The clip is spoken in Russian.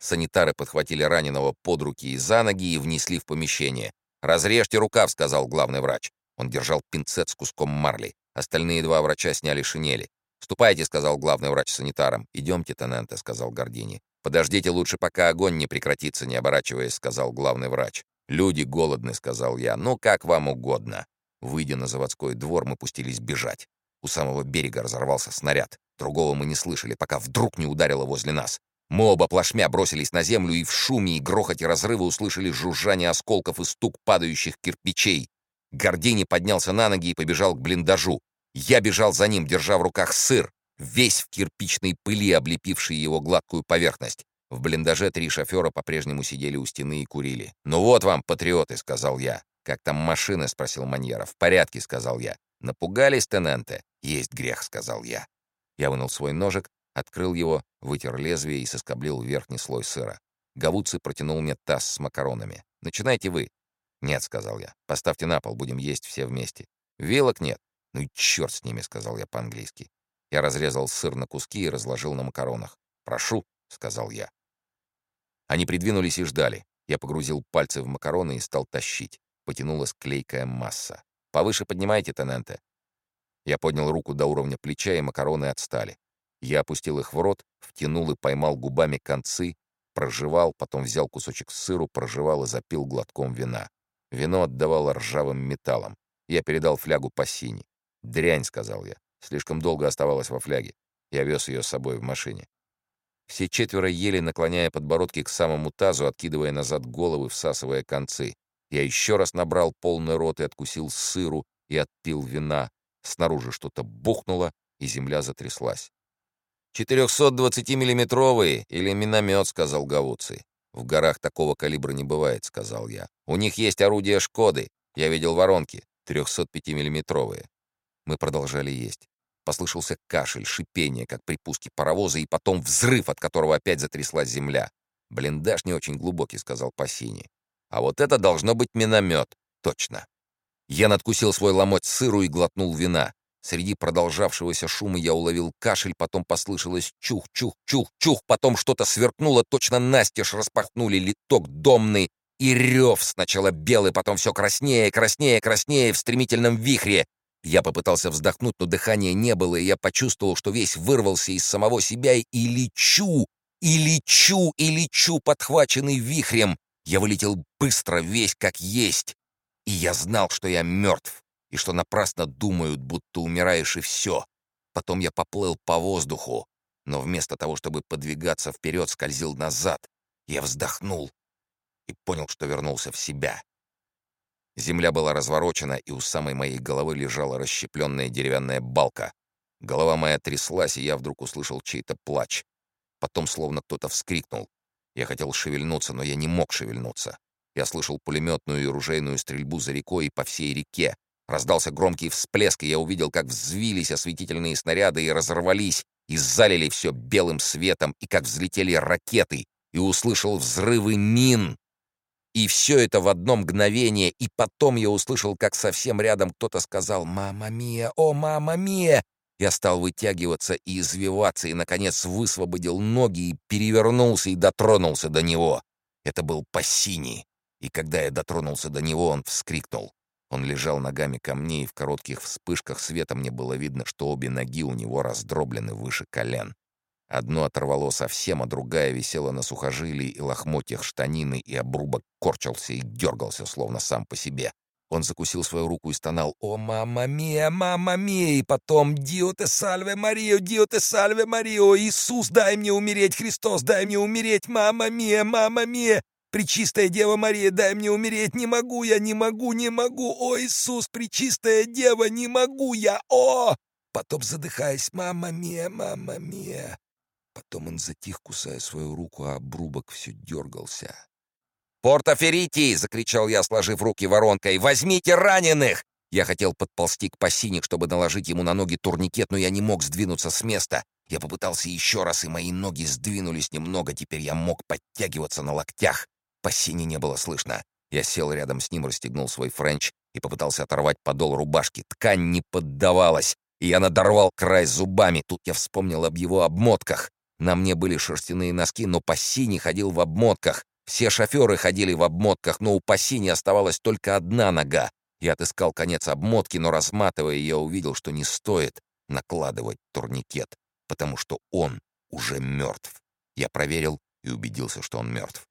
Санитары подхватили раненого под руки и за ноги и внесли в помещение. «Разрежьте рукав», — сказал главный врач. Он держал пинцет с куском марли. Остальные два врача сняли шинели. «Ступайте», — сказал главный врач санитарам. «Идемте, тененте», — сказал Гордини. «Подождите лучше, пока огонь не прекратится, не оборачиваясь», — сказал главный врач. «Люди голодны», — сказал я. «Ну, как вам угодно». Выйдя на заводской двор, мы пустились бежать. У самого берега разорвался снаряд. Другого мы не слышали, пока вдруг не ударило возле нас. Мы оба плашмя бросились на землю и в шуме и грохоте разрыва услышали жужжание осколков и стук падающих кирпичей. Гордини поднялся на ноги и побежал к блиндажу. Я бежал за ним, держа в руках сыр, весь в кирпичной пыли, облепившей его гладкую поверхность. В блиндаже три шофера по-прежнему сидели у стены и курили. «Ну вот вам, патриоты», — сказал я. «Как там машины?» — спросил Маньера. «В порядке», — сказал я. «Напугались, тененте?» «Есть грех», — сказал я. Я вынул свой ножик, Открыл его, вытер лезвие и соскоблил верхний слой сыра. Гавуци протянул мне таз с макаронами. «Начинайте вы». «Нет», — сказал я. «Поставьте на пол, будем есть все вместе». «Вилок нет». «Ну и черт с ними», — сказал я по-английски. Я разрезал сыр на куски и разложил на макаронах. «Прошу», — сказал я. Они придвинулись и ждали. Я погрузил пальцы в макароны и стал тащить. Потянулась клейкая масса. «Повыше поднимайте, тененте». Я поднял руку до уровня плеча, и макароны отстали. Я опустил их в рот, втянул и поймал губами концы, прожевал, потом взял кусочек сыру, прожевал и запил глотком вина. Вино отдавало ржавым металлом. Я передал флягу по сине. «Дрянь», — сказал я. Слишком долго оставалась во фляге. Я вез ее с собой в машине. Все четверо ели, наклоняя подбородки к самому тазу, откидывая назад головы, всасывая концы. Я еще раз набрал полный рот и откусил сыру и отпил вина. Снаружи что-то бухнуло, и земля затряслась. «420-миллиметровые или миномет», — сказал Гавуций. «В горах такого калибра не бывает», — сказал я. «У них есть орудия «Шкоды». Я видел воронки, 305-миллиметровые». Мы продолжали есть. Послышался кашель, шипение, как при пуске паровоза, и потом взрыв, от которого опять затряслась земля. «Блиндаж не очень глубокий», — сказал Пассини. «А вот это должно быть миномет. Точно». Я надкусил свой ломоть сыру и глотнул вина. Среди продолжавшегося шума я уловил кашель, потом послышалось чух-чух-чух-чух, потом что-то сверкнуло, точно настежь распахнули литок домный, и рев сначала белый, потом все краснее, краснее, краснее в стремительном вихре. Я попытался вздохнуть, но дыхания не было, и я почувствовал, что весь вырвался из самого себя и лечу, и лечу, и лечу, подхваченный вихрем. Я вылетел быстро, весь как есть, и я знал, что я мертв и что напрасно думают, будто умираешь и все. Потом я поплыл по воздуху, но вместо того, чтобы подвигаться вперед, скользил назад. Я вздохнул и понял, что вернулся в себя. Земля была разворочена, и у самой моей головы лежала расщепленная деревянная балка. Голова моя тряслась, и я вдруг услышал чей-то плач. Потом словно кто-то вскрикнул. Я хотел шевельнуться, но я не мог шевельнуться. Я слышал пулеметную и ружейную стрельбу за рекой и по всей реке, Раздался громкий всплеск, и я увидел, как взвились осветительные снаряды и разорвались, и залили все белым светом, и как взлетели ракеты, и услышал взрывы мин. И все это в одно мгновение, и потом я услышал, как совсем рядом кто-то сказал «Мама Мия! О, мама Мия!» Я стал вытягиваться и извиваться, и, наконец, высвободил ноги и перевернулся и дотронулся до него. Это был Пассини, и когда я дотронулся до него, он вскрикнул. Он лежал ногами ко мне, и в коротких вспышках света мне было видно, что обе ноги у него раздроблены выше колен. Одно оторвало совсем, а другая висела на сухожилии и лохмотьях штанины, и обрубок корчился и дергался, словно сам по себе. Он закусил свою руку и стонал «О, мама мия, мама мия!» И потом «Дио те сальве Марио, Дио те сальве Марио! Иисус, дай мне умереть! Христос, дай мне умереть! Мама мия, мама мия!» Пречистая Дева Мария, дай мне умереть, не могу я, не могу, не могу, о Иисус, Пречистая Дева, не могу я, о!» Потом задыхаясь, «Мама мия, мама мия!» Потом он затих, кусая свою руку, а обрубок все дергался. «Porta feriti!» — закричал я, сложив руки воронкой. «Возьмите раненых!» Я хотел подползти к Пассини, чтобы наложить ему на ноги турникет, но я не мог сдвинуться с места. Я попытался еще раз, и мои ноги сдвинулись немного. Теперь я мог подтягиваться на локтях. Пассини не было слышно. Я сел рядом с ним, расстегнул свой френч и попытался оторвать подол рубашки. Ткань не поддавалась, и я надорвал край зубами. Тут я вспомнил об его обмотках. На мне были шерстяные носки, но Пасси не ходил в обмотках. Все шоферы ходили в обмотках, но у Пасси не оставалась только одна нога. Я отыскал конец обмотки, но, разматывая ее, увидел, что не стоит накладывать турникет, потому что он уже мертв. Я проверил и убедился, что он мертв.